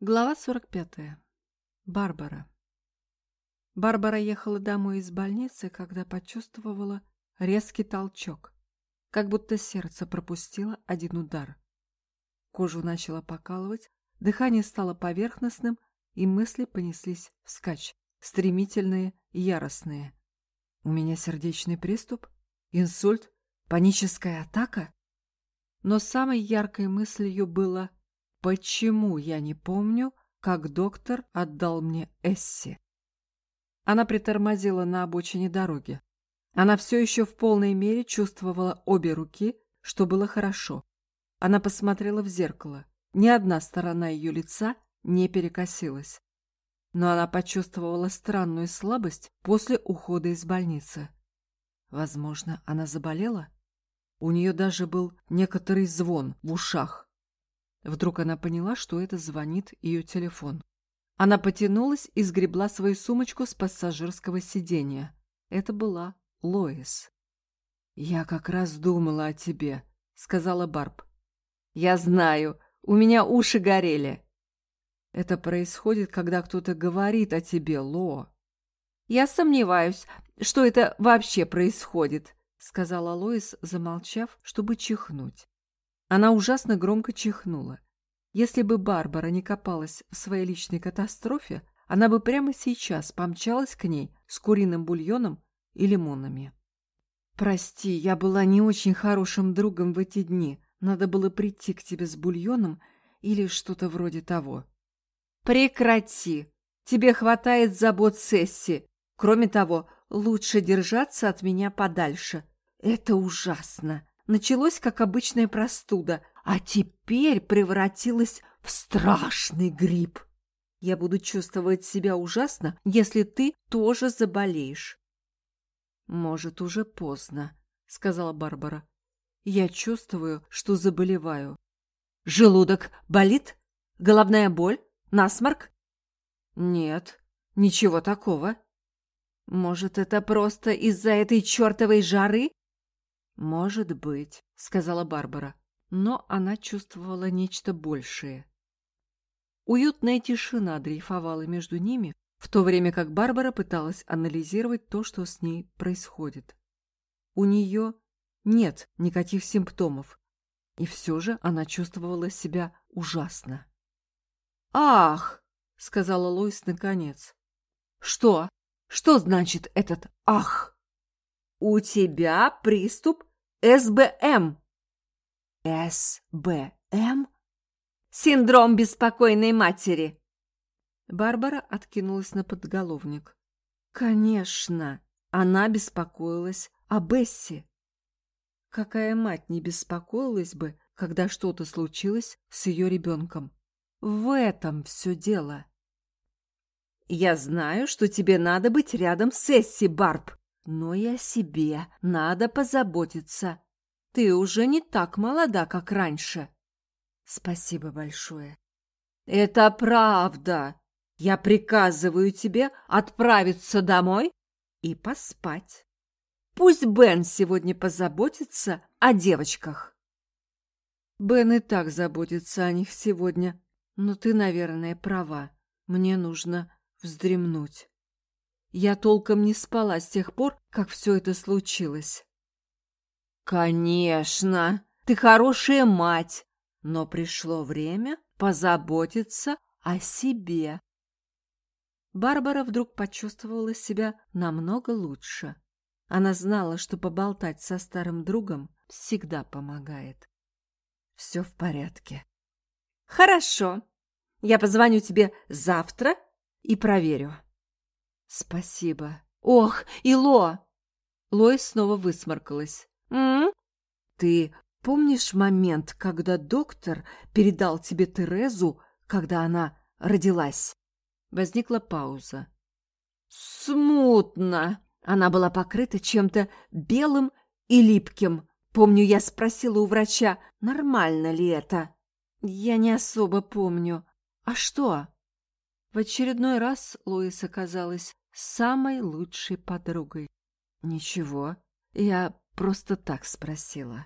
Глава 45. Барбара. Барбара ехала домой из больницы, когда почувствовала резкий толчок, как будто сердце пропустило один удар. Кожу начала покалывать, дыхание стало поверхностным, и мысли понеслись вскачь, стремительные и яростные. У меня сердечный приступ? Инсульт? Паническая атака? Но самой яркой мыслью было Почему я не помню, как доктор отдал мне Эсси? Она притормозила на обочине дороги. Она все еще в полной мере чувствовала обе руки, что было хорошо. Она посмотрела в зеркало. Ни одна сторона ее лица не перекосилась. Но она почувствовала странную слабость после ухода из больницы. Возможно, она заболела? У нее даже был некоторый звон в ушах. Вдруг она поняла, что это звонит ее телефон. Она потянулась и сгребла свою сумочку с пассажирского сиденья. Это была Лоис. «Я как раз думала о тебе», — сказала Барб. «Я знаю, у меня уши горели». «Это происходит, когда кто-то говорит о тебе, Ло». «Я сомневаюсь, что это вообще происходит», — сказала Лоис, замолчав, чтобы чихнуть. Она ужасно громко чихнула. Если бы Барбара не копалась в своей личной катастрофе, она бы прямо сейчас помчалась к ней с куриным бульоном и лимонами. «Прости, я была не очень хорошим другом в эти дни. Надо было прийти к тебе с бульоном или что-то вроде того». «Прекрати! Тебе хватает забот Сесси. Кроме того, лучше держаться от меня подальше. Это ужасно началось как обычная простуда, а теперь превратилось в страшный грипп. Я буду чувствовать себя ужасно, если ты тоже заболеешь. Может, уже поздно, сказала Барбара. Я чувствую, что заболеваю. Желудок болит? Головная боль? Насморк? Нет, ничего такого. Может, это просто из-за этой чертовой жары? «Может быть», — сказала Барбара, но она чувствовала нечто большее. Уютная тишина дрейфовала между ними, в то время как Барбара пыталась анализировать то, что с ней происходит. У нее нет никаких симптомов, и все же она чувствовала себя ужасно. «Ах!» — сказала Лоис наконец. «Что? Что значит этот «ах»?» «У тебя приступ СБМ». «СБМ?» «Синдром беспокойной матери». Барбара откинулась на подголовник. «Конечно, она беспокоилась о Бесси. Какая мать не беспокоилась бы, когда что-то случилось с ее ребенком? В этом все дело». «Я знаю, что тебе надо быть рядом с Эсси, Барб», но и о себе надо позаботиться. Ты уже не так молода, как раньше. Спасибо большое. Это правда. Я приказываю тебе отправиться домой и поспать. Пусть Бен сегодня позаботится о девочках. Бен и так заботится о них сегодня, но ты, наверное, права. Мне нужно вздремнуть. Я толком не спала с тех пор, как все это случилось. Конечно, ты хорошая мать, но пришло время позаботиться о себе. Барбара вдруг почувствовала себя намного лучше. Она знала, что поболтать со старым другом всегда помогает. Все в порядке. Хорошо. Я позвоню тебе завтра и проверю. «Спасибо». «Ох, Ило!» Лоис снова высморкалась. «М? Ты помнишь момент, когда доктор передал тебе Терезу, когда она родилась?» Возникла пауза. «Смутно!» Она была покрыта чем-то белым и липким. Помню, я спросила у врача, нормально ли это. Я не особо помню. А что? В очередной раз Лоис оказалась самой лучшей подругой. Ничего, я просто так спросила.